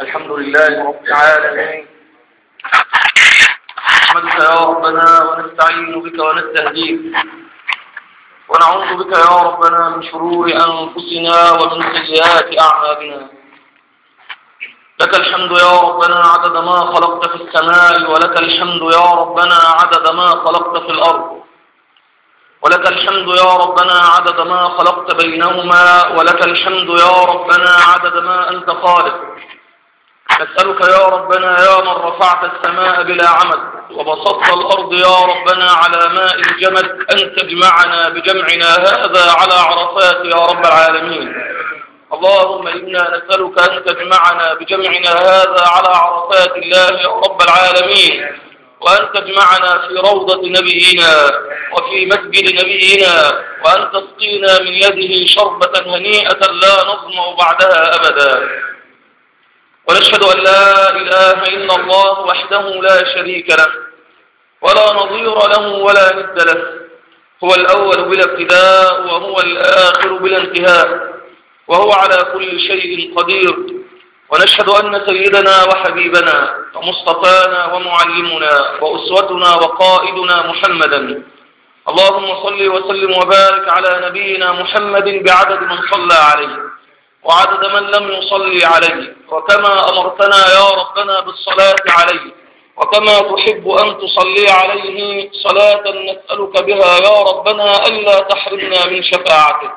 الحمد لله رب العالمين. نحمدك يا ربنا ونستعين بك ونستهديك ونعوذ بك يا ربنا من شرور أنفسنا ومن سيئات أعمالنا. لك الحمد يا ربنا عدد ما خلقت في السماء ولك الحمد يا ربنا عدد ما خلقت في الأرض. ولك الحمد يا ربنا عدد ما خلقت بينهما ولك الحمد يا ربنا عدد ما أنت خالق. نسألك يا ربنا يا من رفعت السماء بلا عمد وبسطت الأرض يا ربنا على ماء الجمد أن تجمعنا بجمعنا هذا على عرفات يا رب العالمين. اللهم إنا نسألك أن تجمعنا بجمعنا هذا على عرفات الله يا رب العالمين. وأن تجمعنا في روضة نبينا وفي مسجد نبينا وأن تسقينا من يده شربة هنيئة لا نظمأ بعدها أبدا. ونشهد أن لا إله إلا الله وحده لا شريك له ولا نظير له ولا ند له هو الأول بلا ابتداء وهو الآخر بلا انتهاء وهو على كل شيء قدير. ونشهد أن سيدنا وحبيبنا ومصطفانا ومعلمنا وأسوتنا وقائدنا محمدا. اللهم صل وسلم وبارك على نبينا محمد بعدد من صلى عليه. وعدد من لم يصلي عليه. وكما أمرتنا يا ربنا بالصلاة عليه. وكما تحب أن تصلي عليه صلاة نسألك بها يا ربنا ألا تحرمنا من شفاعته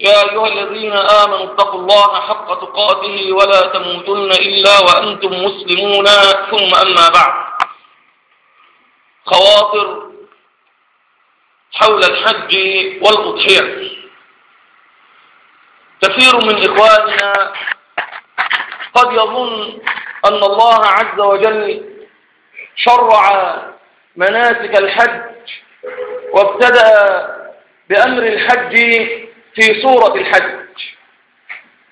يا أيها الذين آمنوا اتقوا الله حق تقاته ولا تموتن إلا وأنتم مسلمون. ثم أما بعد. خواطر حول الحج والأضحية. كثير من إخواننا قد يظن أن الله عز وجل شرع مناسك الحج وابتدأ بأمر الحج في سورة الحج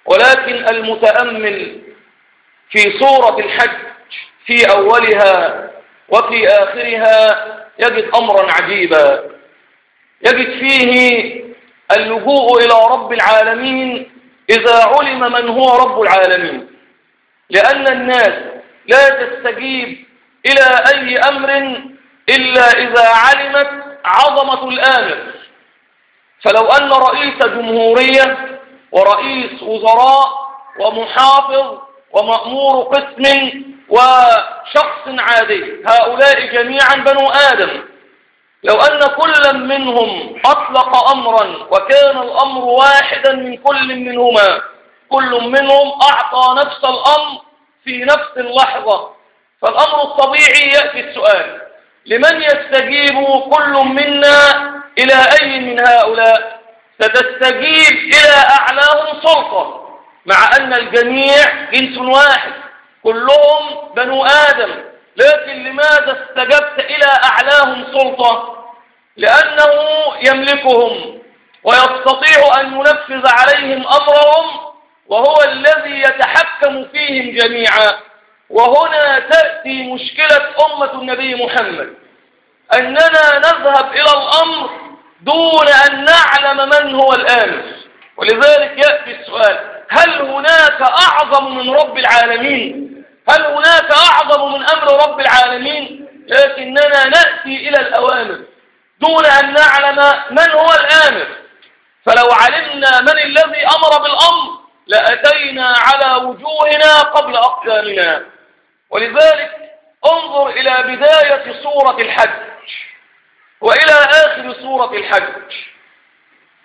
ولكن المتأمل في سورة الحج في أولها وفي آخرها يجد أمرا عجيبا يجد فيه اللجوء إلى رب العالمين إذا علم من هو رب العالمين. لأن الناس لا تستجيب إلى أي أمر إلا إذا علمت عظمة الآمر. فلو أن رئيس جمهورية ورئيس وزراء ومحافظ ومأمور قسم وشخص عادي هؤلاء جميعا بنو آدم. لو أن كل منهم أطلق أمرا وكان الأمر واحدا من كل منهما كل منهم أعطى نفس الأمر في نفس اللحظة. فالأمر الطبيعي يأتي السؤال لمن يستجيب كل منا إلى أي من هؤلاء؟ ستستجيب إلى أعلاهم سلطة مع أن الجميع جنس واحد كلهم بنو آدم. لكن لماذا استجبت إلى أعلاهم سلطة؟ لأنه يملكهم ويستطيع أن ينفذ عليهم أمرهم وهو الذي يتحكم فيهم جميعا. وهنا تأتي مشكلة أمة النبي محمد. أننا نذهب إلى الأمر دون أن نعلم من هو الآمر ولذلك يأتي السؤال هل هناك أعظم من رب العالمين؟ هل هناك أعظم من أمر رب العالمين؟ لكننا نأتي إلى الأوامر. دون أن نعلم من هو الآمر. فلو علمنا من الذي أمر بالأمر لأتينا على وجوهنا قبل أقدامنا. ولذلك انظر إلى بداية سورة الحج وإلى آخر سورة الحج.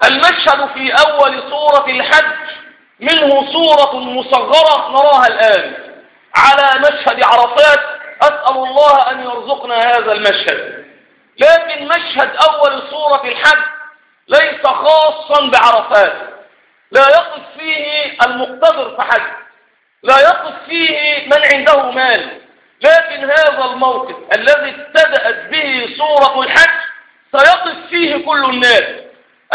المشهد في أول سورة الحج منه سورة مصغرة نراها الآن على مشهد عرفات. أسأل الله أن يرزقنا هذا المشهد. لكن مشهد أول سورة الحج ليس خاصا بعرفات. لا يقف فيه المقتدر فحج لا يقف فيه من عنده مال. لكن هذا الموقف الذي ابتدأت به سورة الحج سيقف فيه كل الناس.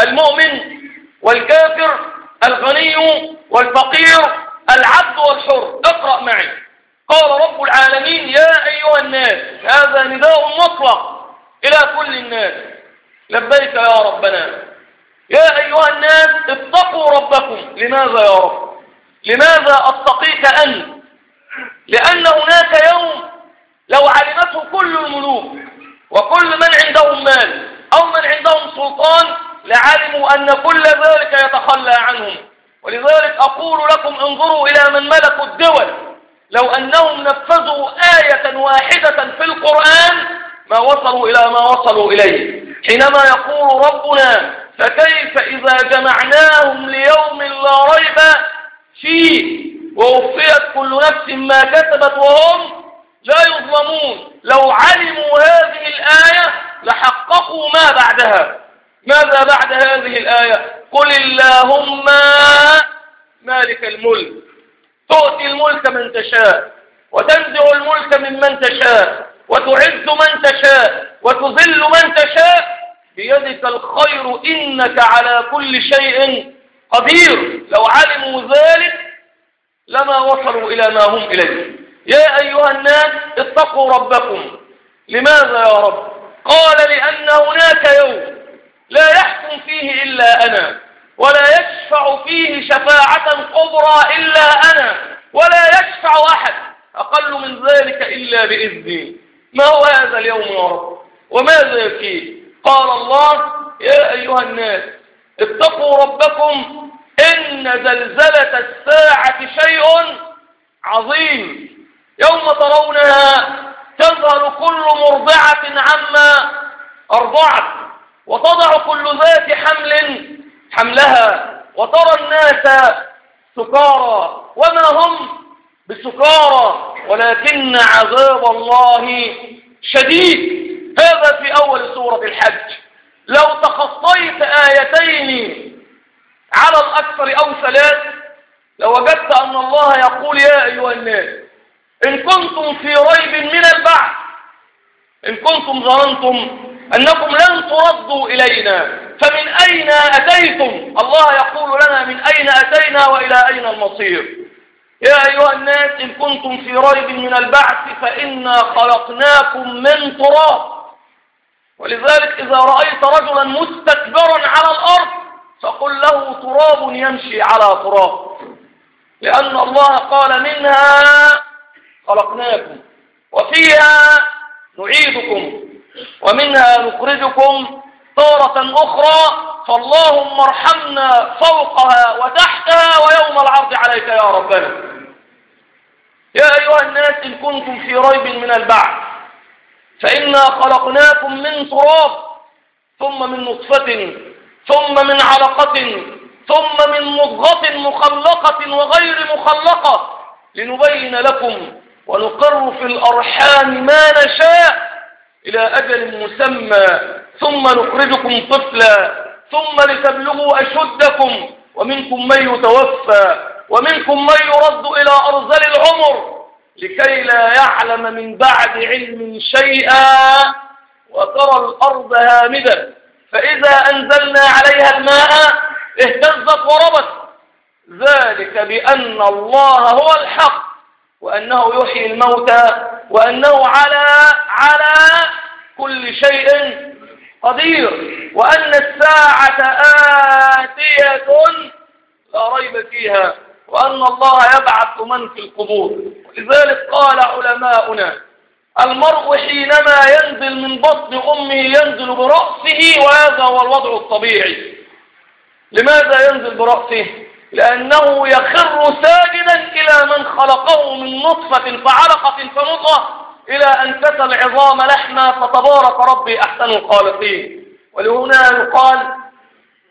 المؤمن والكافر الغني والفقير العبد والحر. اقرأ معي. قال رب العالمين يا أيها الناس هذا نداء مطلق. إلى كل الناس. لبيك يا ربنا. يا أيها الناس اتقوا ربكم. لماذا يا رب؟ لماذا أتقيك أنت؟ لأن هناك يوم لو علمته كل الملوك وكل من عندهم مال أو من عندهم سلطان لعلموا أن كل ذلك يتخلى عنهم. ولذلك أقول لكم انظروا إلى من ملكوا الدول. لو أنهم نفذوا آية واحدة في القرآن ما وصلوا إلى ما وصلوا إليه. حينما يقول ربنا فكيف إذا جمعناهم ليوم لا ريب فيه؟ ووفيت كل نفس ما كسبت وهم لا يظلمون. لو علموا هذه الآية لحققوا ما بعدها. ماذا بعد هذه الآية؟ قل اللهم مالك الملك. تؤتي الملك من تشاء وتنزع الملك ممن تشاء. وتعز من تشاء وتذل من تشاء بيدك الخير إنك على كل شيء قدير. لو علموا ذلك لما وصلوا إلى ما هم إليه. يا أيها الناس اتقوا ربكم. لماذا يا رب؟ قال لأن هناك يوم لا يحكم فيه إلا أنا ولا يشفع فيه شفاعة كبرى إلا أنا ولا يشفع أحد أقل من ذلك إلا بإذني. ما هو هذا اليوم يا رب؟ وماذا فيه قال الله يا أيها الناس اتقوا ربكم إن زلزلة الساعة شيء عظيم. يوم ترونها تظهر كل مرضعة عما أرضعت وتضع كل ذات حمل حملها وترى الناس سكارى. وما هم بسكارى؟ ولكن عذاب الله شديد. هذا في أول سورة الحج. لو تخطيت آيتين على الأكثر أو ثلاث لوجدت أن الله يقول يا أيها الناس إن كنتم في ريب من البعث إن كنتم ظننتم أنكم لن تردوا إلينا فمن أين أتيتم؟ الله يقول لنا من أين أتينا وإلى أين المصير؟ يا أيها الناس إن كنتم في ريب من البعث فإنا خلقناكم من تراب. ولذلك إذا رأيت رجلا مستكبرا على الأرض فقل له تراب يمشي على تراب. لأن الله قال منها خلقناكم وفيها نعيدكم ومنها نخرجكم طارة أخرى فاللهم ارحمنا فوقها وتحتها ويوم العرض عليك يا ربنا. يا أيها الناس إن كنتم في ريب من البعث فإنا خلقناكم من تراب ثم من نطفة ثم من علقة ثم من مضغة مخلقة وغير مخلقة لنبين لكم ونقر في الأرحام ما نشاء إلى أجل مسمى ثم نخرجكم طفلا ثم لتبلغوا أشدكم ومنكم من يتوفى. ومنكم من يرد إلى أرذل العمر لكي لا يعلم من بعد علم شيئا وترى الأرض هامدة فإذا أنزلنا عليها الماء اهتزت وربت. ذلك بأن الله هو الحق وأنه يحيي الموتى وأنه على على كل شيء قدير. وأن الساعة آتية لا ريب فيها. وأن الله يبعث من في القبور. لذلك قال علماؤنا المرء حينما ينزل من بطن أمه ينزل برأسه وهذا هو الوضع الطبيعي. لماذا ينزل برأسه؟ لأنه يخر ساجدا إلى من خلقه من نطفة فعلقة فمضغة إلى أن كسى العظام لحما فتبارك ربي أحسن الخالقين. ولهنا يقال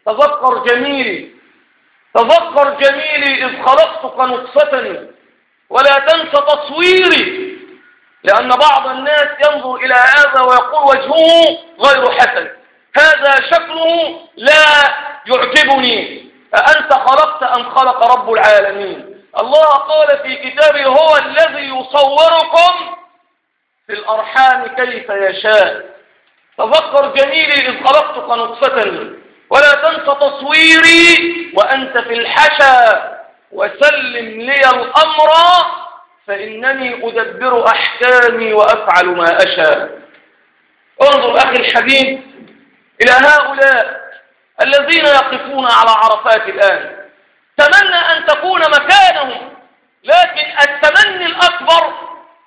تذكر جميلي تذكر جميلي إذ خلقتك نطفة ولا تنس تصويري لأن بعض الناس ينظر إلى هذا ويقول وجهه غير حسن. هذا شكله لا يعجبني. أأنت خلقت أم خلق رب العالمين؟ الله قال في كتابه هو الذي يصوركم في الأرحام كيف يشاء. تذكر جميلي إذ خلقتك نطفة. ولا تنس تصويري وأنت في الحشا وسلم لي الأمر فإنني أدبر أحكامي وأفعل ما أشاء. انظر أخي الحبيب إلى هؤلاء الذين يقفون على عرفات الآن. تمنى أن تكون مكانهم لكن التمني الأكبر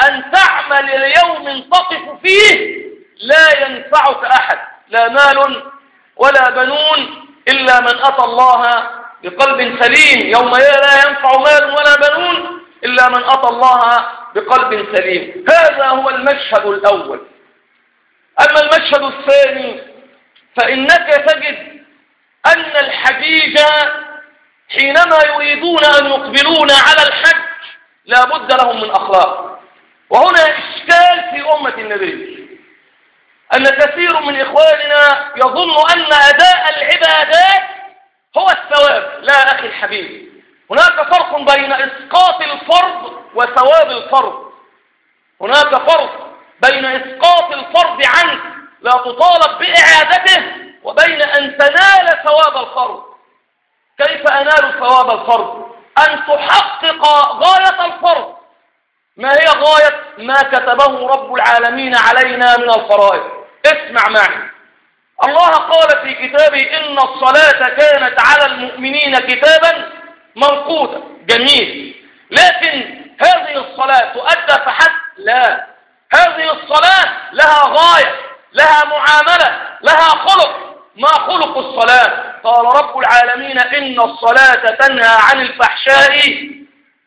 أن تعمل ليوم تقف فيه لا ينفعك أحد. لا مال ولا بنون إلا من أتى الله بقلب سليم. يوم لا ينفع مال ولا بنون إلا من أتى الله بقلب سليم. هذا هو المشهد الأول. أما المشهد الثاني فإنك تجد أن الحجيج حينما يريدون أن يقبلون على الحج لا بد لهم من أخلاق. وهنا إشكال في أمة النبي. أن كثير من إخواننا يظن أن أداء العبادات هو الثواب. لا أخي الحبيب هناك فرق بين إسقاط الفرض وثواب الفرض. هناك فرق بين إسقاط الفرض عنك لا تطالب بإعادته وبين أن تنال ثواب الفرض. كيف أنال ثواب الفرض؟ أن تحقق غاية الفرض. ما هي غاية؟ ما كتبه رب العالمين علينا من الفرائض. اسمع معي. الله قال في كتابه إن الصلاة كانت على المؤمنين كتابا موقوتا جميل. لكن هذه الصلاة تؤدى فحسب لا. هذه الصلاة لها غاية لها معاملة لها خلق. ما خلق الصلاة؟ قال رب العالمين إن الصلاة تنهى عن الفحشاء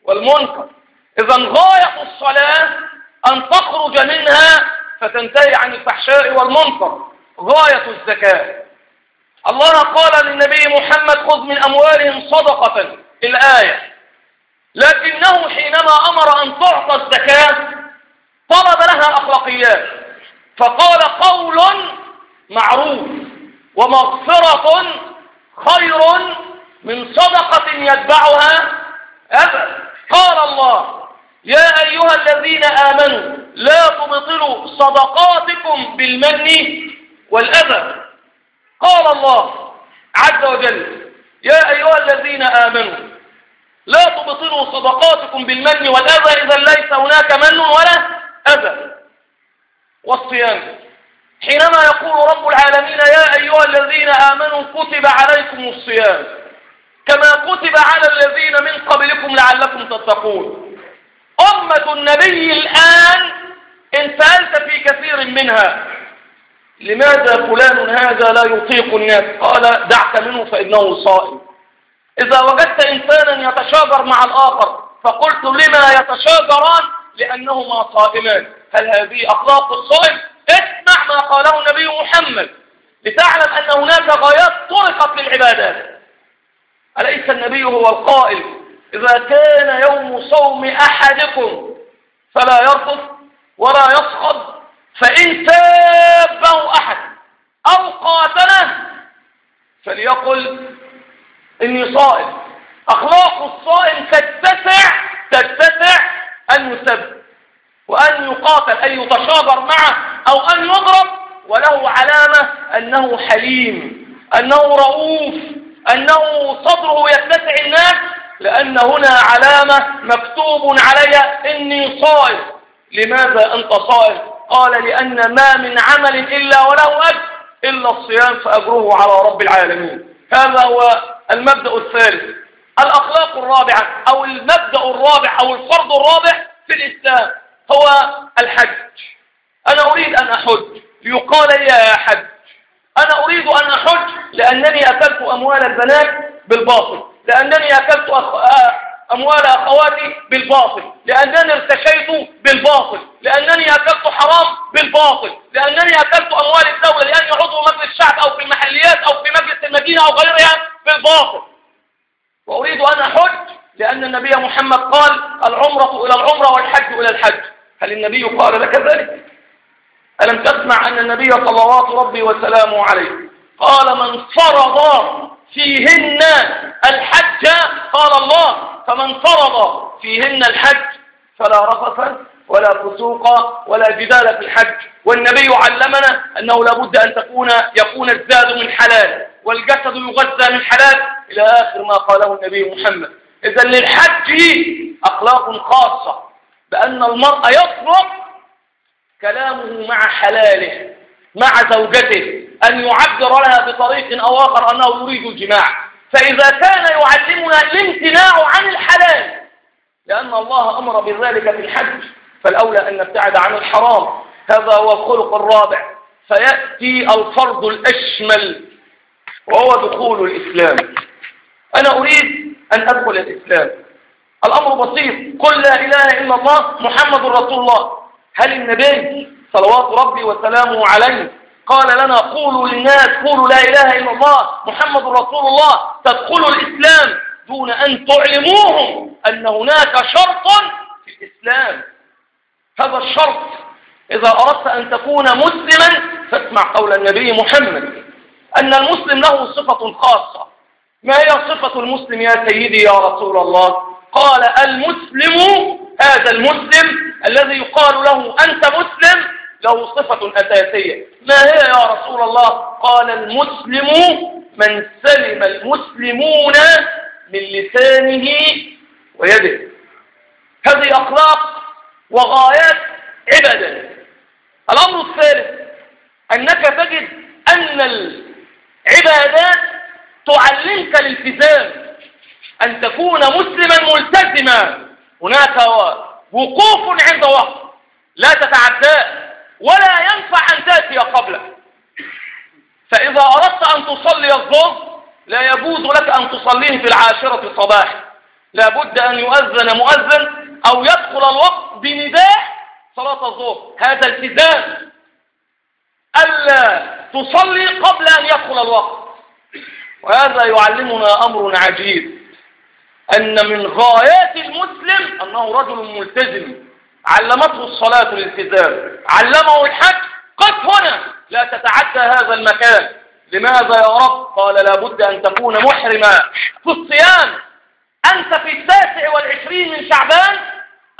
والمنكر. إذا غاية الصلاة أن تخرج منها فتنتهي عن الفحشاء والمنكر. غاية الزكاة. الله قال للنبي محمد خذ من أموالهم صدقة الآية. لكنه حينما أمر أن تعطى الزكاة طلب لها أخلاقيات. فقال قول معروف ومغفرة خير من صدقة يتبعها أبدا. قال الله يا أيها الذين آمنوا لا تبطلوا صدقاتكم بالمن والأذى. قال الله عز وجل يا أيها الذين آمنوا لا تبطلوا صدقاتكم بالمن والأذى. إذا ليس هناك من ولا أذى. والصيام. حينما يقول رب العالمين يا أيها الذين آمنوا كتب عليكم الصيام. كما كتب على الذين من قبلكم لعلكم تتقون. أمة النبي الآن إن سألت في كثير منها. لماذا فلان هذا لا يطيق الناس؟ قال دعك منه فإنه صائم. إذا وجدت إنسانا يتشاجر مع الآخر فقلت لما يتشاجران؟ لأنهما صائمان. هل هذه أخلاق الصائم؟ اسمع ما قاله النبي محمد. لتعلم أن هناك غايات طرقت للعبادات. أليس النبي هو القائل؟ إذا كان يوم صوم أحدكم فلا يرفض ولا يصخب فإن تابه أحد أو قاتله فليقل إني صائم. أخلاق الصائم تتسع تتسع أن يسب وأن يقاتل أن يتشاجر معه أو أن يضرب وله علامة أنه حليم أنه رؤوف أنه صدره يتسع الناس لأن هنا علامة مكتوب عليها إني صائم لماذا أنت صائم قال لأن ما من عمل إلا وله أجر إلا الصيام فأجره على رب العالمين. هذا هو المبدأ الثالث. الأخلاق الرابعة أو المبدأ الرابع أو الفرض الرابع في الإسلام هو الحج. أنا أريد أن أحج. يقال لي يا حج. أنا أريد أن أحج لأنني أكلت أموال البنات بالباطل. لأنني أكلت أخ... أموال أخواتي بالباطل. لأنني ارتشيت بالباطل. لأنني أكلت حرام بالباطل. لأنني أكلت أموال الدولة. لأني عضو مجلس الشعب أو في المحليات أو في مجلس المدينة أو غيرها بالباطل. وأريد أن أحج لأن النبي محمد قال العمرة إلى العمرة والحج إلى الحج. هل النبي قال لك ذلك؟ ألم تسمع أن النبي صلوات ربي وسلامه عليه؟ قال من فرض فيهن الحج قال الله فمن فرض فيهن الحج فلا رفث ولا فسوق ولا جدال في الحج. والنبي علمنا أنه لابد أن تكون يكون الزاد من حلال والجسد يغذى من حلال. إلى آخر ما قاله النبي محمد. إذا للحج أخلاق خاصة بأن المرء يطلق كلامه مع حلاله مع زوجته أن يعبر لها بطريق أو آخر أنه يريد الجماع. فإذا كان يعلمنا الامتناع عن الحلال لأن الله أمر بذلك في الحج فالأولى أن نبتعد عن الحرام. هذا هو الخلق الرابع. فيأتي الفرض الأشمل وهو دخول الإسلام. أنا أريد أن أدخل الإسلام. الأمر بسيط. قل لا إله إلا الله محمد رسول الله. هل النبي صلوات ربي وسلامه عليه قال لنا قولوا للناس قولوا لا إله إلا الله محمد رسول الله تدخلوا الإسلام دون أن تعلموهم أن هناك شرط في الإسلام. هذا الشرط إذا أردت أن تكون مسلما فاسمع قول النبي محمد أن المسلم له صفة خاصة. ما هي صفة المسلم يا سيدي يا رسول الله؟ قال المسلم هذا المسلم الذي يقال له أنت مسلم له صفة أساسية. ما هي يا رسول الله؟ قال المسلم من سلم المسلمون من لسانه ويده. هذه أخلاق وغايات عبادة. الأمر الثالث أنك تجد أن العبادات تعلمك الالتزام أن تكون مسلما ملتزما. هناك وقوف عند وقت لا تتعداه ولا ينفع أن تأتي قبله فإذا أردت أن تصلي الظهر لا يجوز لك أن تصليه في العاشرة صباحا لابد أن يؤذن مؤذن أو يدخل الوقت بنداء صلاة الظهر. هذا التزام. ألا تصلي قبل أن يدخل الوقت. وهذا يعلمنا أمر عجيب. أن من غايات المسلم أنه رجل ملتزم. علمته الصلاة الالتزام علمه الحج. قف هنا. لا تتعدى هذا المكان. لماذا يا رب؟ قال لابد أن تكون محرما. في الصيام. أنت في التاسع والعشرين من شعبان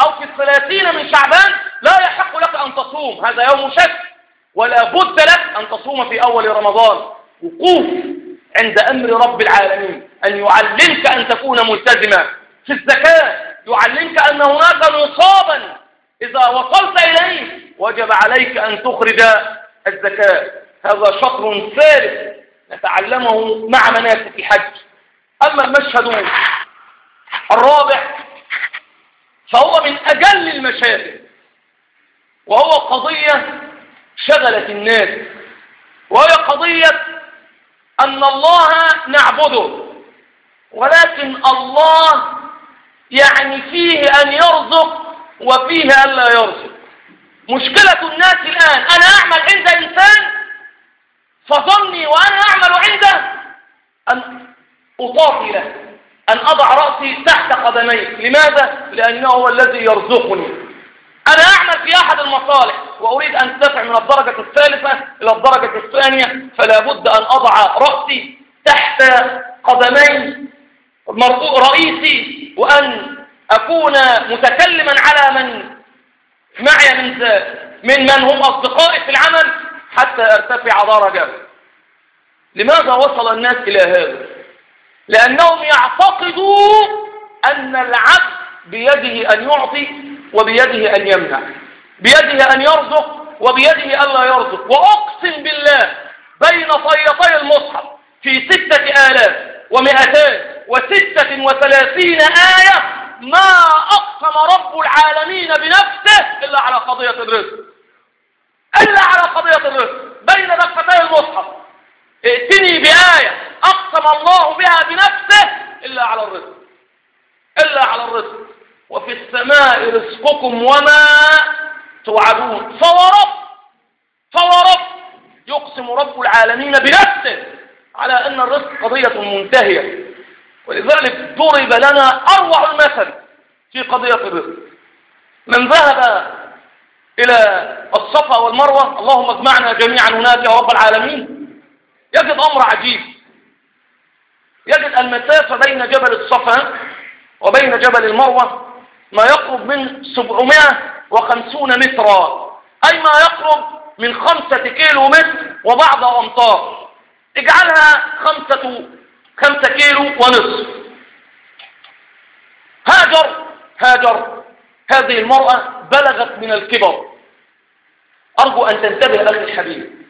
أو في الثلاثين من شعبان لا يحق لك أن تصوم. هذا يوم شك. ولا بد لك أن تصوم في أول رمضان. وقوف عند أمر رب العالمين. أن يعلمك أن تكون ملتزما. في الزكاة يعلمك أن هناك نصابا إذا وصلت إليه وجب عليك أن تخرج الزكاة. هذا شطر ثالث نتعلمه مع مناسك الحج. أما المشهد الرابع فهو من أجل المشاهد وهو قضية شغلت الناس وهي قضية أن الله نعبده ولكن الله يعني فيه أن يرزق وفيه أن لا يرزق. مشكلة الناس الآن أنا أعمل عند إنسان فظني وأنا أعمل عنده أن أطاطي له أن أضع رأسي تحت قدميه. لماذا؟ لأنه هو الذي يرزقني. أنا أعمل في أحد المصالح وأريد أن أدفع من الدرجة الثالثة إلى الدرجة الثانية فلا بد أن أضع رأسي تحت قدمي رئيسي وأن أكون متكلما على من معي من من من هم أصدقائي في العمل حتى أرتفع درجة لماذا وصل الناس إلى هذا؟ لأنهم يعتقدوا أن العبد بيده أن يعطي وبيده أن يمنع. بيده أن يرزق وبيده ألا يرزق. وأقسم بالله بين طيطي المصحف في ستة آلاف ومئتان وستة وثلاثين آية ما أقسم رب العالمين بنفسه إلا على قضية الرزق إلا على قضية الرزق بين دفتي المصحف. ائتني بآية أقسم الله بها بنفسه إلا على الرزق. إلا على الرزق. وفي السماء رزقكم وما توعدون. فورب فورب يقسم رب العالمين بنفسه على أن الرزق قضية منتهية. ولذلك ضرب لنا أروع المثل في قضية الرزق. من ذهب إلى الصفا والمروة اللهم اجمعنا جميعا هناك يا رب العالمين يجد أمر عجيب. يجد المسافة بين جبل الصفا وبين جبل المروة ما يقرب من 750 مترا أي ما يقرب من خمسة كيلو متر وبعض أمتار. اجعلها خمسة خمسة كيلو ونصف. هاجر هاجر. هذه المرأة بلغت من الكبر. أرجو أن تنتبه أخي الحبيب.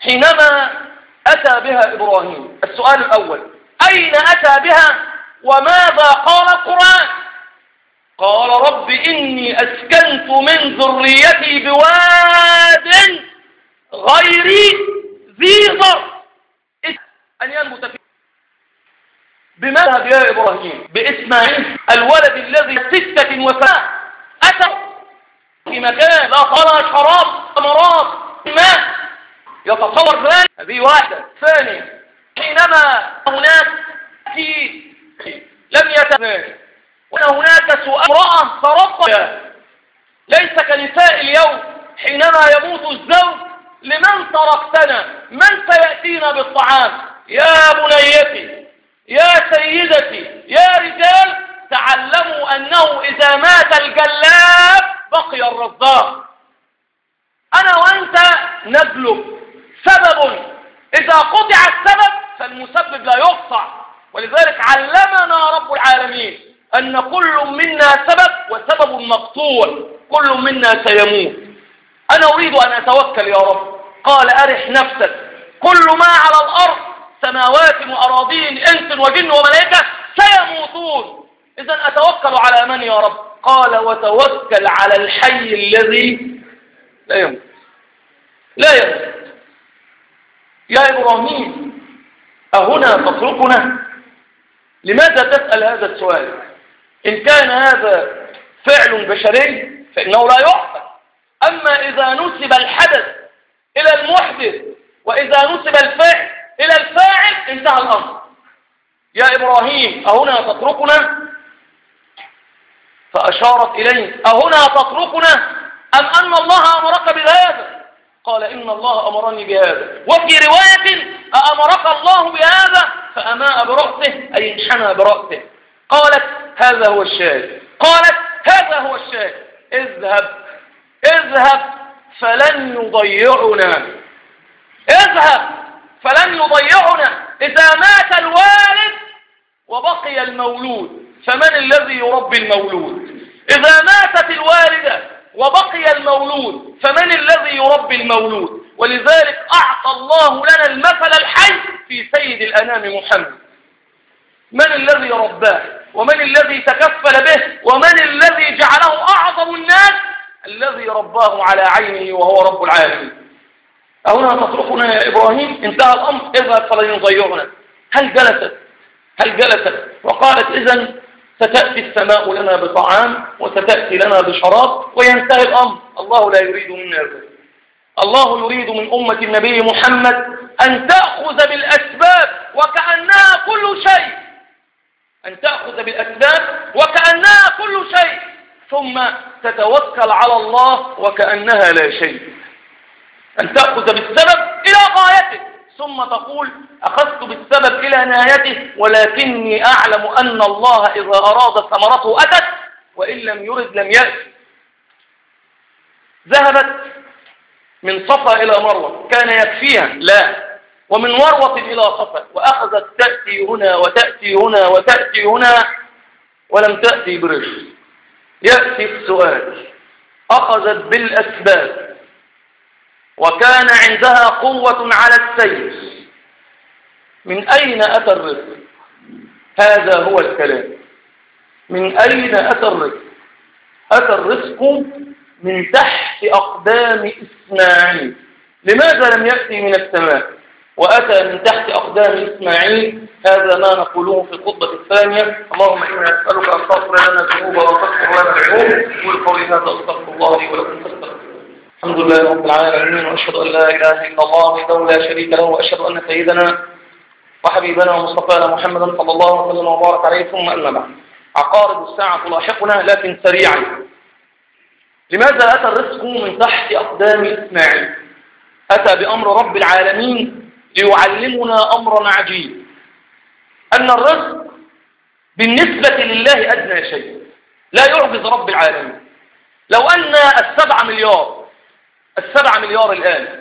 حينما أتى بها إبراهيم السؤال الأول أين أتى بها وماذا قال القرآن؟ قال رب إني أسكنت من ذريتي بواد غير ذي ضر. أن ينبت فيه بمذهب يا إبراهيم بإسماعيل الولد الذي ستة وفاء أتى في مكان لا ترى شراب ثمرات ماء يتصور ذلك؟ هذه واحدة. ثانية حينما هناك في لم يتبين وأن هناك سؤال امرأة تربى ليس كنساء اليوم حينما يموت الزوج لمن تركتنا من سيأتينا بالطعام؟ يا بنيتي يا سيدتي يا رجال تعلموا أنه إذا مات الجلاب بقي الرزاق. أنا وأنت نجلب سبب. إذا قطع السبب فالمسبب لا يقطع. ولذلك علمنا رب العالمين أن كل منا سبب وسبب مقطوع كل منا سيموت. أنا أريد أن أتوكل يا رب. قال أرح نفسك. كل ما على الأرض سماوات وأراضين إنس وجن وملائكة سيموتون. إذا أتوكل على من يا رب؟ قال وتوكل على الحي الذي لا يموت. لا يموت. يا إبراهيم أهنا تتركنا لماذا تسأل هذا السؤال؟ إن كان هذا فعل بشري فإنه لا يحفظ أما إذا نسب الحدث إلى المحدث وإذا نسب الفعل إلى الفاعل انتهى الأمر. يا إبراهيم أهنا تتركنا فأشارت إليه أهنا تتركنا أم أن الله أمرك بهذا؟ قال إن الله أمرني بهذا. وفي رواية أأمرك الله بهذا؟ فأماء برأسه أي انحنى برأسه. قالت هذا هو الشاهد. قالت هذا هو الشاهد. اذهب اذهب فلن يضيعنا. اذهب. فلن يضيعنا إذا مات الوالد وبقي المولود. فمن الذي يربي المولود؟ إذا ماتت الوالدة وبقي المولود فمن الذي يربي المولود؟ ولذلك أعطى الله لنا المثل الحي في سيد الأنام محمد. من الذي رباه؟ ومن الذي تكفل به؟ ومن الذي جعله أعظم الناس؟ الذي رباه على عينه وهو رب العالمين. أهنا تتركنا يا إبراهيم؟ انتهى الأمر. اذهب فلن يضيعنا. هل جلست؟ هل جلست؟ وقالت إذا ستأتي السماء لنا بطعام وستأتي لنا بشراب وينتهي الأمر. الله لا يريد منا ذلك الله يريد من أمة النبي محمد أن تأخذ بالأسباب وكأنها كل شيء. أن تأخذ بالأسباب وكأنها كل شيء. ثم تتوكل على الله وكأنها لا شيء. أن تأخذ بالسبب إلى غايته. ثم تقول أخذت بالسبب إلى نهايته ولكني أعلم أن الله إذا أراد ثمرته أتت وإن لم يرد لم يأتي ذهبت من صفا إلى مروة كان يكفيها؟ لا. ومن مروة إلى صفا وأخذت تأتي هنا وتأتي هنا وتأتي هنا ولم تأتي برشد يأتي السؤال أخذت بالأسباب وكان عندها قوة على السير من أين أتى الرزق؟ هذا هو الكلام. من أين أتى الرزق؟ أتى الرزق من تحت أقدام إسماعيل. لماذا لم يأتي من السماء؟ وأتى من تحت أقدام إسماعيل. هذا ما نقوله في الخطبة الثانية. اللهم إنا نسألك أن تغفر لنا الذنوب وتغفر لنا العيوب قول قولي هذا أستغفر الله ولكم. فاستغفروا الحمد لله رب العالمين وأشهد أن لا إله إلا الله وحده لا شريك له وأشهد أن سيدنا وحبيبنا ومصطفانا محمدا صلى الله عليه وسلم وبارك عليه ثم أما بعد. عقارب الساعة تلاحقنا لكن سريعا. لماذا أتى الرزق من تحت أقدام إسماعيل؟ أتى بأمر رب العالمين ليعلمنا أمرا عجيب. أن الرزق بالنسبة لله أدنى شيء لا يعجز رب العالمين. لو أن السبع مليار السبع مليار الآن.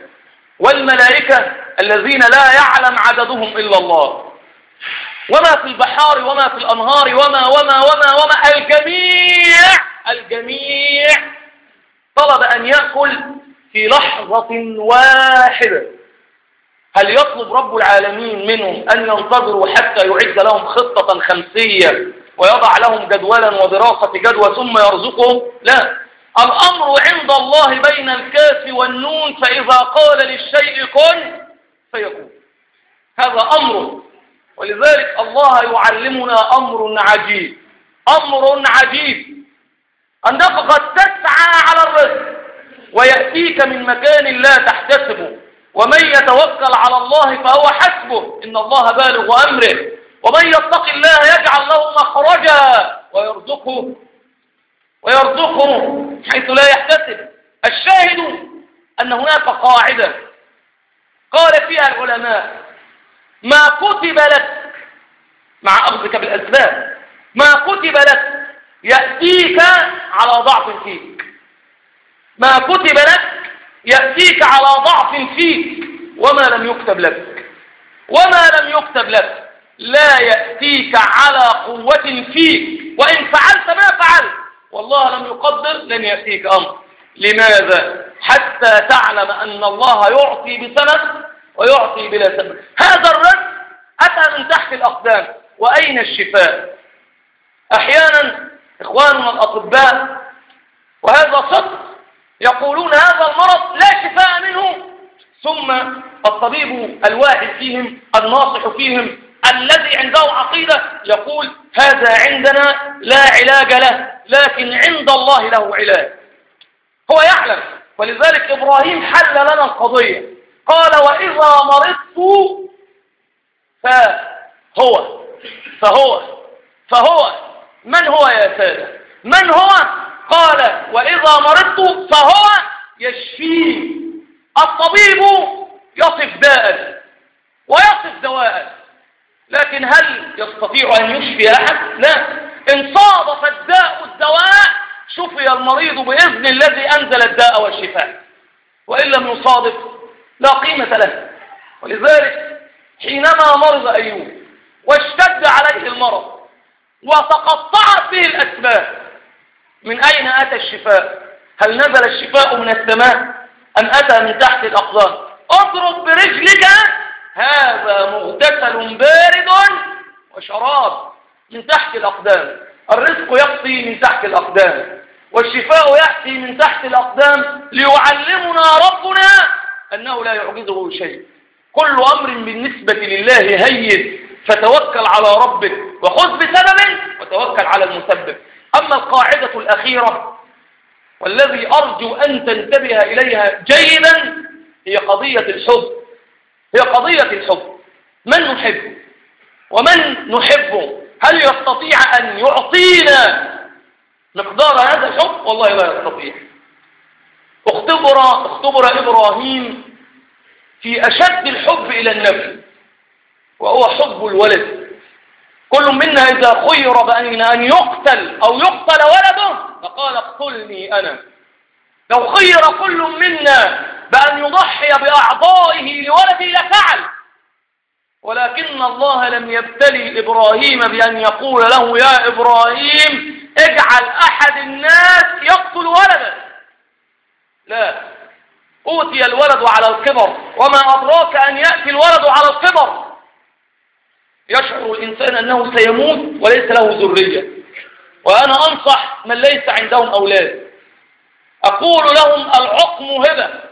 والملائكة الذين لا يعلم عددهم إلا الله. وما في البحار وما في الأنهار وما وما وما وما الجميع الجميع طلب أن يأكل في لحظة واحدة. هل يطلب رب العالمين منهم أن ينتظروا حتى يعد لهم خطة خمسية ويضع لهم جدولا ودراسة جدوى ثم يرزقهم؟ لا. الأمر عند الله بين الكاف والنون فإذا قال للشيء كن فيكون. هذا أمر. ولذلك الله يعلمنا أمر عجيب. أمر عجيب. أنك قد تسعى على الرزق ويأتيك من مكان لا تحتسبه. ومن يتوكل على الله فهو حسبه. إن الله بالغ أمره. ومن يتق الله يجعل له مخرجا ويرزقه ويرزقه حيث لا يحتسب. الشاهد أن هناك قاعدة قال فيها العلماء ما كتب لك مع أخذك بالأسباب ما كتب لك يأتيك على ضعف فيك. ما كتب لك يأتيك على ضعف فيك وما لم يكتب لك. وما لم يكتب لك لا يأتيك على قوة فيك. وإن فعلت ما فعلت. والله لم يقدر لن يأتيك أمر. لماذا؟ حتى تعلم أن الله يعطي بسبب ويعطي بلا سبب. هذا الرد أتى من تحت الأقدام وأين الشفاء؟ أحيانا إخواننا الأطباء وهذا صدق يقولون هذا المرض لا شفاء منه. ثم الطبيب الواحد فيهم الناصح فيهم الذي عنده عقيدة يقول هذا عندنا لا علاج له لكن عند الله له علاج. هو يعلم ولذلك إبراهيم حل لنا القضية. قال وإذا مرضت فهو فهو فهو من هو يا سادة؟ من هو؟ قال وإذا مرضت فهو يشفيه الطبيب يصف داء ويصف دواء. لكن هل يستطيع أن يشفي أحد؟ لا. إن صادف الداء الدواء شفي المريض بإذن الذي أنزل الداء والشفاء. وإن لم يصادف لا قيمة له. ولذلك حينما مرض أيوب واشتد عليه المرض وتقطعت به الأسباب من أين أتى الشفاء؟ هل نزل الشفاء من السماء أم أتى من تحت الأقدام؟ اضرب برجلك هذا مغتسل بارد وشراب من تحت الأقدام. الرزق يقضي من تحت الأقدام. والشفاء يأتي من تحت الأقدام ليعلمنا ربنا أنه لا يعجزه شيء. كل أمر بالنسبة لله هين فتوكل على ربك وخذ بسبب وتوكل على المسبب. أما القاعدة الأخيرة والذي أرجو أن تنتبه إليها جيدا هي قضية الحب. هي قضية الحب. من نحب؟ ومن نحبه هل يستطيع أن يعطينا مقدار هذا الحب؟ والله لا يستطيع. اختبر, اختبر إبراهيم في أشد الحب إلى النبي وهو حب الولد. كل منا إذا خير بأن أن يقتل أو يقتل ولده فقال اقتلني أنا. لو خير كل منا بأن يضحي بأعضائه لولده لفعل. ولكن الله لم يبتلي إبراهيم بأن يقول له يا إبراهيم اجعل أحد الناس يقتل ولدا لا. أوتي الولد على الكبر وما أدراك أن يأتي الولد على الكبر يشعر الإنسان أنه سيموت وليس له ذرية. وأنا أنصح من ليس عندهم أولاد. أقول لهم العقم هبة.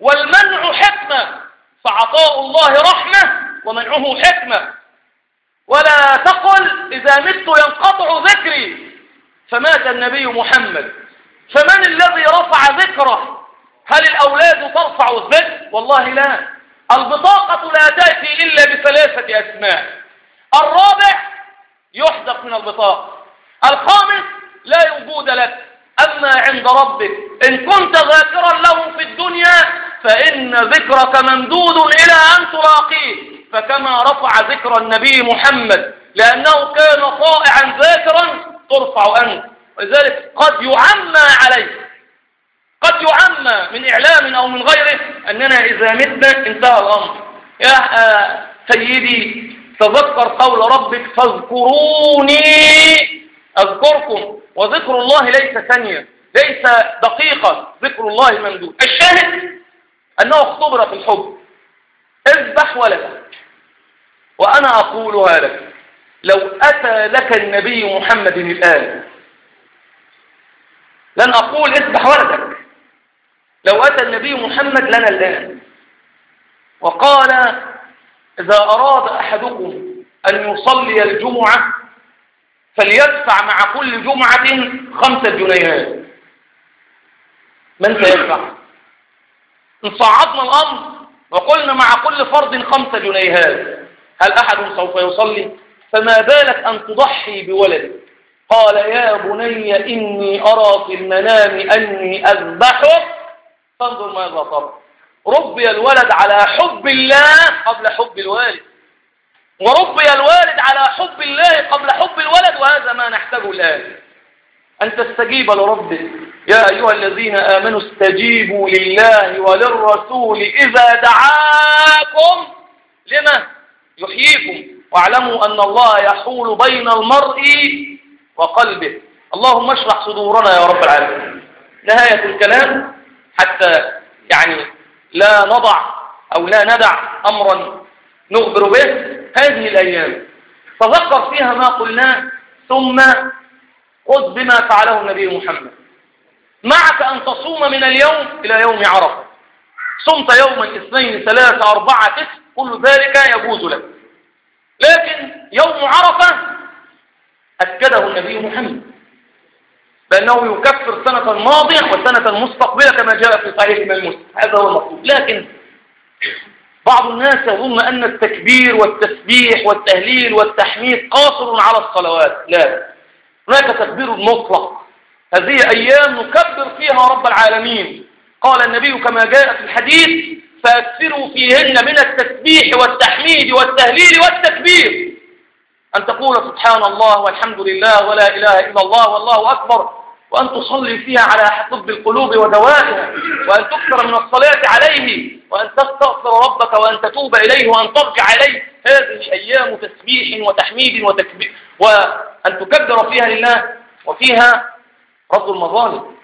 والمنع حكمة فعطاء الله رحمة ومنعه حكمة. ولا تقل إذا مت ينقطع ذكري. فمات النبي محمد. فمن الذي رفع ذكره؟ هل الأولاد ترفع الذكر؟ والله لا. البطاقة لا تأتي إلا بثلاثة أسماء. الرابع يحذف من البطاقة. الخامس لا وجود لك. أما عند ربك. إن كنت ذاكرا له في الدنيا فإن ذكرك ممدود إلى أن تلاقيه. فكما رفع ذكر النبي محمد لأنه كان طائعا ذاكرا ترفع أنت. ولذلك قد يعمى عليك قد يعمى من إعلام أو من غيره أننا إذا متنا انتهى الأمر. يا آه، سيدي تذكر قول ربك فاذكروني أذكركم. وذكر الله ليس ثانية ليس دقيقة ذكر الله ممدود. الشاهد أنه اختبر في الحب. اذبح ولدك. وأنا أقولها لك لو أتى لك النبي محمد الآن لن أقول اذبح ولدك. لو أتى النبي محمد لنا الآن وقال إذا أراد أحدكم أن يصلي الجمعة فليدفع مع كل جمعة خمسة جنيهات. من سيدفع؟ صعدنا الأمر وقلنا مع كل فرد خمسة جنيهات. هل أحد سوف يصلي؟ فما بالك أن تضحي بولدك؟ قال يا بني إني أرى في المنام أني أذبحك فانظر ماذا ترى ربي الولد على حب الله قبل حب الوالد. وربي الوالد على حب الله قبل حب الولد وهذا ما نحتاجه الآن. أن تستجيب لربك. يا أيها الذين آمنوا استجيبوا لله وللرسول إذا دعاكم لما يحييكم. واعلموا أن الله يحول بين المرء وقلبه. اللهم اشرح صدورنا يا رب العالمين. نهاية الكلام حتى يعني لا نضع أو لا ندع أمرا نخبر به هذه الأيام. تذكر فيها ما قلناه ثم خذ بما فعله النبي محمد. معك أن تصوم من اليوم إلى يوم عرفة. صمت يوما اثنين ثلاثة أربعة تسع كل ذلك يجوز لك. لكن يوم عرفة أكده النبي محمد بأنه يكفر سنة ماضية وسنة مستقبلة كما جاء في صحيح من المسلم. هذا هو المطلوب لكن بعض الناس يظن أن التكبير والتسبيح والتهليل والتحميد قاصر على الصلوات. لا. هناك تكبير مطلق. هذه أيام نكبر فيها رب العالمين. قال النبي كما جاء في الحديث فأكثروا فيهن من التسبيح والتحميد والتهليل والتكبير. أن تقول سبحان الله والحمد لله ولا إله إلا الله والله أكبر وأن تصلي فيها على طب القلوب ودوائها وأن تكثر من الصلاة عليه وأن تستغفر ربك وأن تتوب إليه وأن ترجع إليه. هذه أيام تسبيح وتحميد وتكبير وأن تكبر فيها لله وفيها رد المظالم.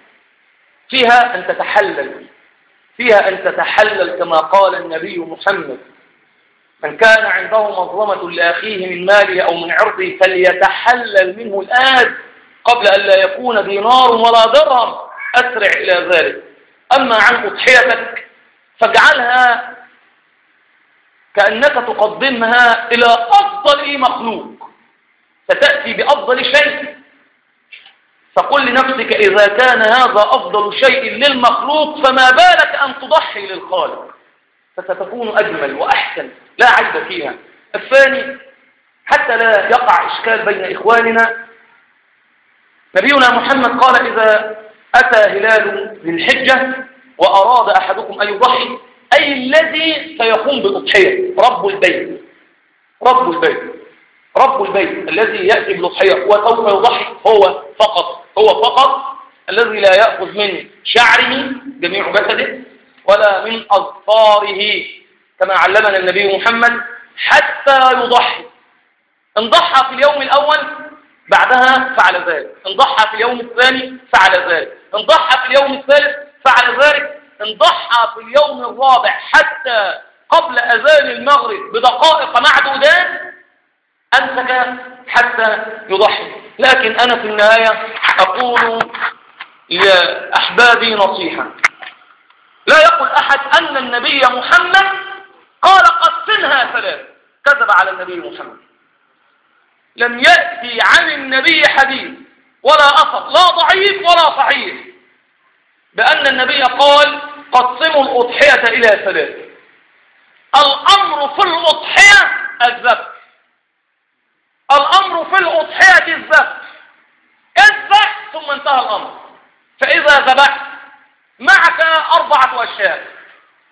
فيها أن تتحلل. فيها أن تتحلل كما قال النبي محمد. من كان عنده مظلمة لأخيه من ماله أو من عرضه فليتحلل منه الآن قبل أن لا يكون دينار ولا درهم. أسرع إلى ذلك. أما عن أضحيتك فاجعلها كأنك تقدمها إلى أفضل مخلوق. ستأتي بأفضل شيء. فقل لنفسك إذا كان هذا أفضل شيء للمخلوق فما بالك أن تضحي للخالق؟ فستكون أجمل وأحسن لا عيب فيها. الثاني حتى لا يقع إشكال بين إخواننا نبينا محمد قال إذا أتى هلال ذي الحجة وأراد أحدكم أن يضحي أي الذي سيقوم بالأضحية رب البيت. رب البيت. رب البيت الذي يأتي بالأضحية وسوف يضحي هو فقط. هو فقط الذي لا يأخذ من شعره جميع جسده ولا من أظفاره كما علمنا النبي محمد حتى يضحي. إن ضحى في اليوم الأول بعدها فعل ذلك. إن ضحى في اليوم الثاني فعل ذلك. إن ضحى في اليوم الثالث فعل ذلك. إن ضحى في اليوم الرابع حتى قبل أذان المغرب بدقائق معدودات أمسك حتى يضحي. لكن أنا في النهاية أقول لأحبابي نصيحة. لا يقول أحد أن النبي محمد قال قسمها ثلاث كذب على النبي محمد. لم يأتي عن النبي حديث ولا أثر لا ضعيف ولا صحيح. بأن النبي قال قسموا الأضحية إلى ثلاث. الأمر في الأضحية الذبح الأمر في الأضحية الذبح اذبح ثم انتهى الأمر. فإذا ذبحت معك أربعة أشياء.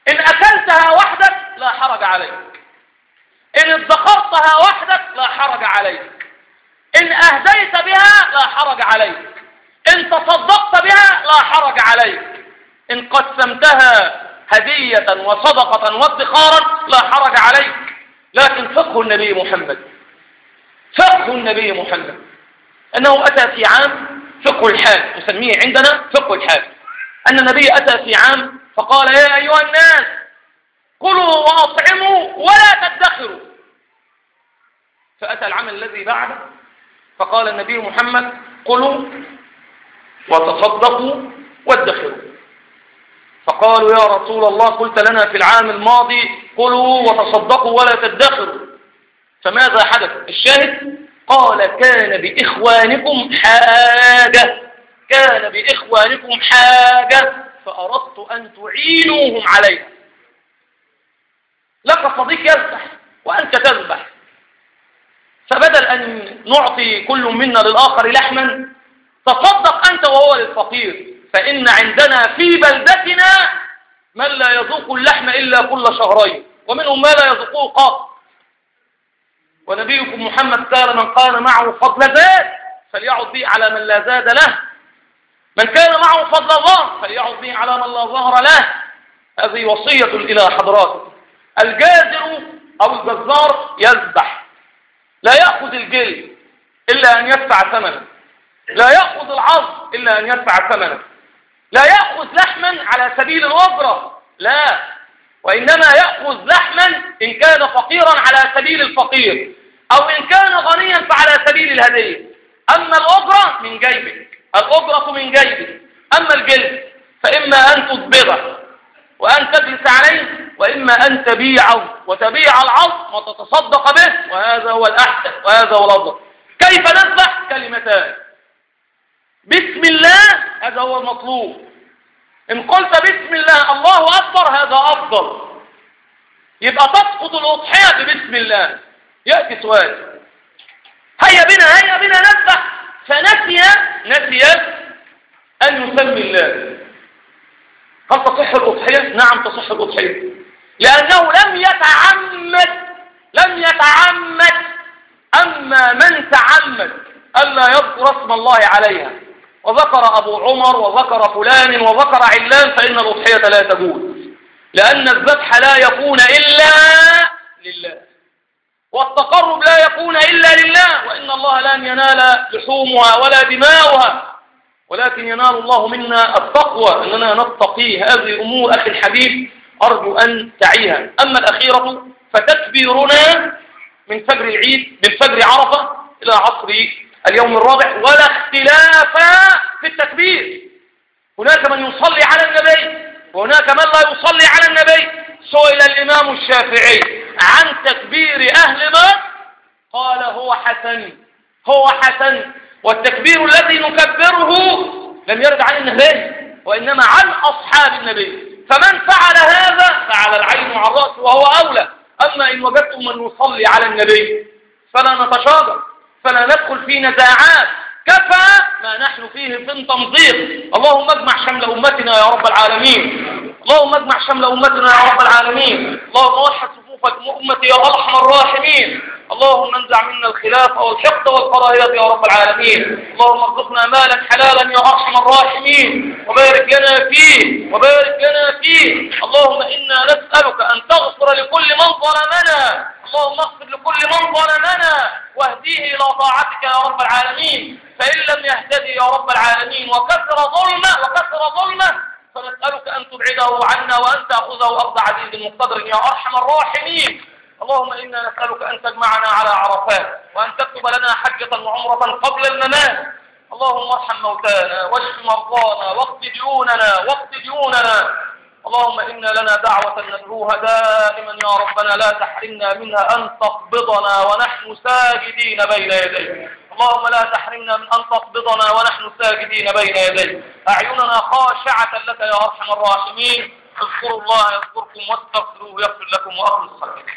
إن أكلتها وحدك لا حرج عليك. إن ادخرتها وحدك لا حرج عليك. إن أهديت بها لا حرج عليك. إن تصدقت بها لا حرج عليك. إن قسمتها هدية وصدقة وادخارا لا حرج عليك. لكن فقه النبي محمد. فقه النبي محمد. أنه أتى في عام فقه الحال نسميه عندنا فقه الحال. أن النبي أتى في عام فقال يا أيها الناس كلوا وأطعموا ولا تدخروا. فأتى العام الذي بعده فقال النبي محمد كلوا وتصدقوا وادخروا. فقالوا يا رسول الله قلت لنا في العام الماضي كلوا وتصدقوا ولا تدخروا. فماذا حدث؟ الشاهد قال كان بإخوانكم حاجة كان بإخوانكم حاجة فأردت أن تعينوهم عليها. لك صديق يذبح وأنت تذبح. فبدل أن نعطي كل منا للآخر لحما تصدق أنت وهو للفقير فإن عندنا في بلدتنا من لا يذوق اللحم إلا كل شهرين ومنهم ما لا يذوقه قط ونبيكم محمد قال من قال معه فضل زاد فليعد به على من لا زاد له. من كان معه فضل الله فليعد به على من لا ظهر له. هذه وصية إلى حضراتكم. الجازر أو الجزار يذبح. لا يأخذ الجلد إلا أن يدفع ثمنه. لا يأخذ العظم إلا أن يدفع ثمنه. لا يأخذ لحما على سبيل الوفرة لا. وإنما يأخذ لحما إن كان فقيرا على سبيل الفقير أو إن كان غنيا فعلى سبيل الهدية أما الأجرة من جيبك الأجرة من جيبك. أما الجلد فإما أن تطبغه وأن تجلس عليه وإما أن تبيعه. وتبيع العظم وتتصدق به وهذا هو الأحسن وهذا هو الأفضل. كيف نذبح؟ كلمتان. بسم الله هذا هو المطلوب. إن قلت بسم الله الله أكبر هذا أفضل. يبقى تسقط الأضحية ببسم الله. يأتي سؤال. هيا بنا هيا بنا نذبح فنسي نسي أن يسمي الله. هل تصح الأضحية؟ نعم تصح الأضحية. لأنه لم يتعمد لم يتعمد. أما من تعمد ألا يذكر اسم الله عليها. وذكر أبو عمر وذكر فلان وذكر علان فإن الأضحية لا تجوز. لأن الذبح لا يكون إلا لله. والتقرب لا يكون إلا لله. وإن الله لن ينال لحومها ولا دماؤها. ولكن ينال الله منا التقوى. أننا نتقي هذه الأمور أخي الحبيب أرجو أن تعيها. أما الأخيرة فتكبيرنا من فجر العيد من فجر عرفة إلى عصر اليوم الرابع ولا اختلاف في التكبير. هناك من يصلي على النبي وهناك من لا يصلي على النبي. سئل الإمام الشافعي عن تكبير أهل مكة قال هو حسن هو حسن. والتكبير الذي نكبره لم يرد عن النبي وإنما عن أصحاب النبي. فمن فعل هذا فعل العين وعلى الرأس وهو أولى. أما إن وجدتم من يصلي على النبي فلا نتشاجر فلا ندخل في نزاعات. كفى ما نحن فيه من تمضيق اللهم اجمع شمل أمتنا يا رب العالمين. اللهم اجمع شمل أمتنا يا رب العالمين. اللهم وحد صفوف أمتي يا أرحم الراحمين. اللهم انزع منا الخلاف والحقد والكراهية يا رب العالمين. اللهم ارزقنا مالا حلالا يا أرحم الراحمين. وبارك لنا فيه وبارك لنا فيه. اللهم إنا نسألك أن تغفر لكل من ظلمنا. اللهم اغفر لكل من ظلمنا. واهديه إلى طاعتك يا رب العالمين. فإن لم يهتدي يا رب العالمين. وكثر ظلمه وكثر ظلمه. فنسألك أن تبعده عنا وأن تأخذه أخذ عزيز مقتدر يا أرحم الراحمين. اللهم إنا نسألك أن تجمعنا على عرفات وأن تكتب لنا حجة وعمرة قبل الممات. اللهم ارحم موتانا واشف مرضانا واقض ديوننا واقض ديوننا اللهم إن لنا دعوة ندعوها دائما يا ربنا لا تحرمنا منها أن تقبضنا ونحن ساجدين بين يديك. اللهم لا تحرمنا من أن تقبضنا ونحن ساجدين بين يديك. أعيننا خاشعة لك يا أرحم الراحمين. اذكروا الله يذكركم واستغفروه يغفر لكم وأخلص خلقكم